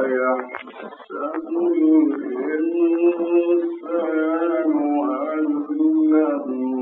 أيحسب الإنسان أن لن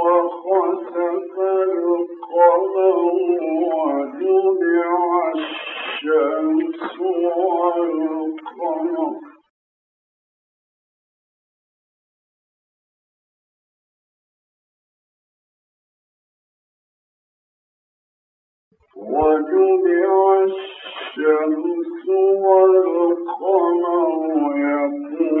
وخسف القمر وجمع الشمس وجمع الشمس والقمر يقول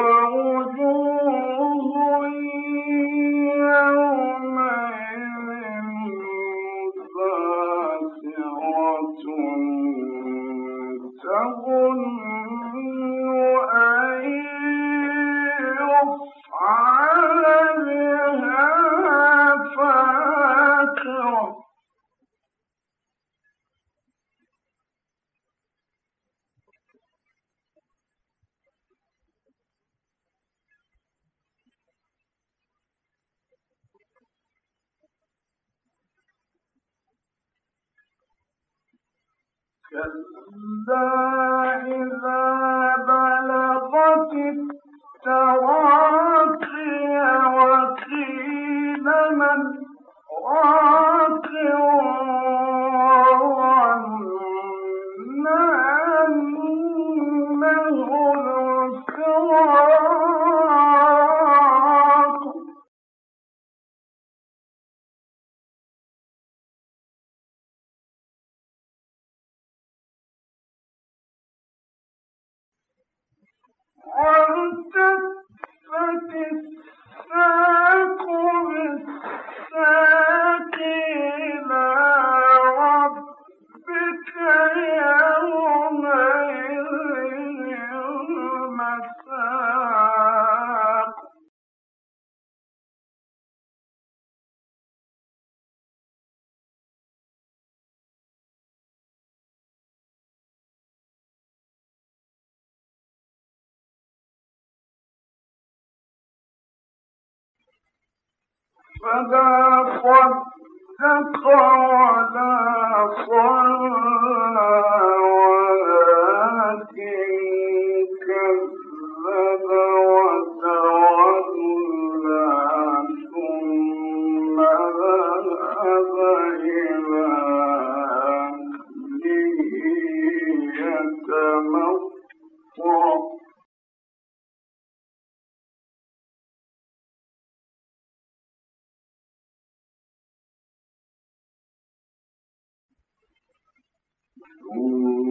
العاجلة كلا إذا كفت فلا صدق ولا صلى Mm.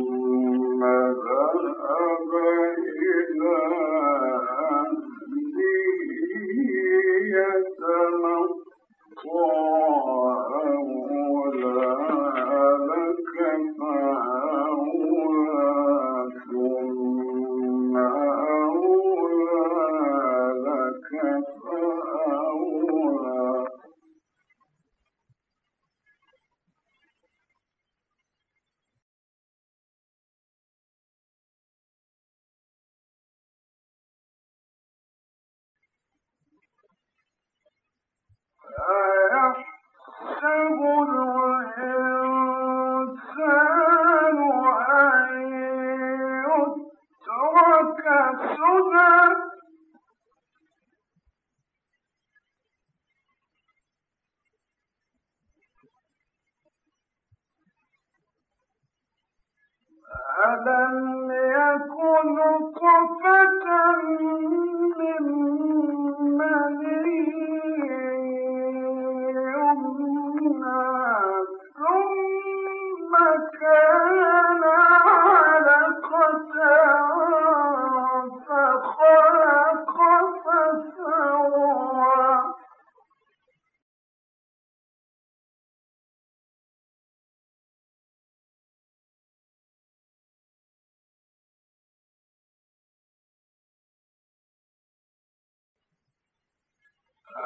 أَلَمْ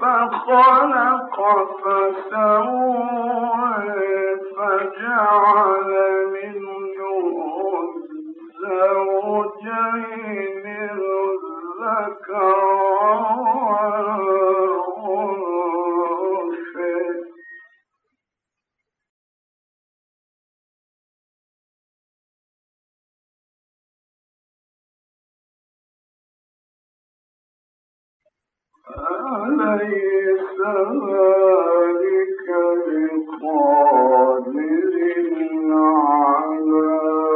فخلق فسوى ذلك بقادر على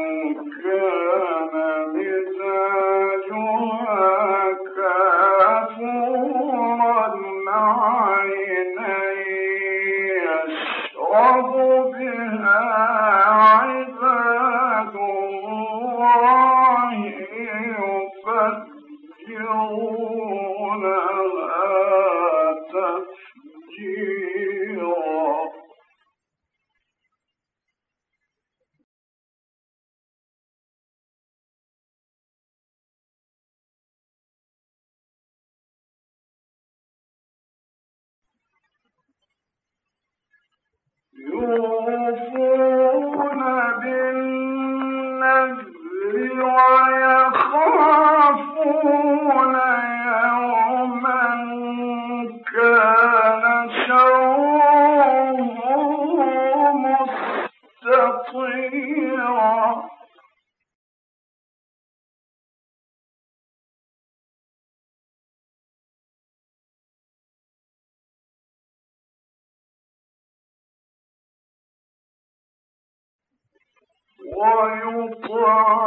على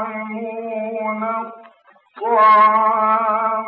إنما نطعمكم